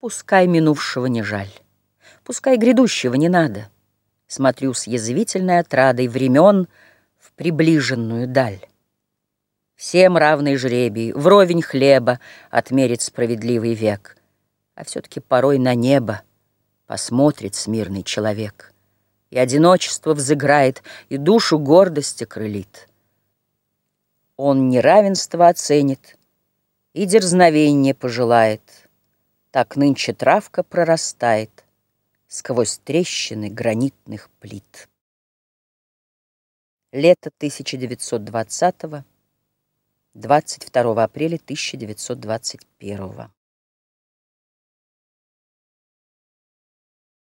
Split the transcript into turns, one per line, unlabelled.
Пускай минувшего не жаль, Пускай грядущего не надо. Смотрю с язвительной отрадой Времен в приближенную даль. Всем равный жребий, вровень хлеба Отмерит справедливый век, А все-таки порой на небо Посмотрит смирный человек, И одиночество взыграет, И душу гордости крылит. Он неравенство оценит И дерзновенье пожелает — так нынче травка прорастает Сквозь трещины гранитных плит. Лето 1920 22 апреля 1921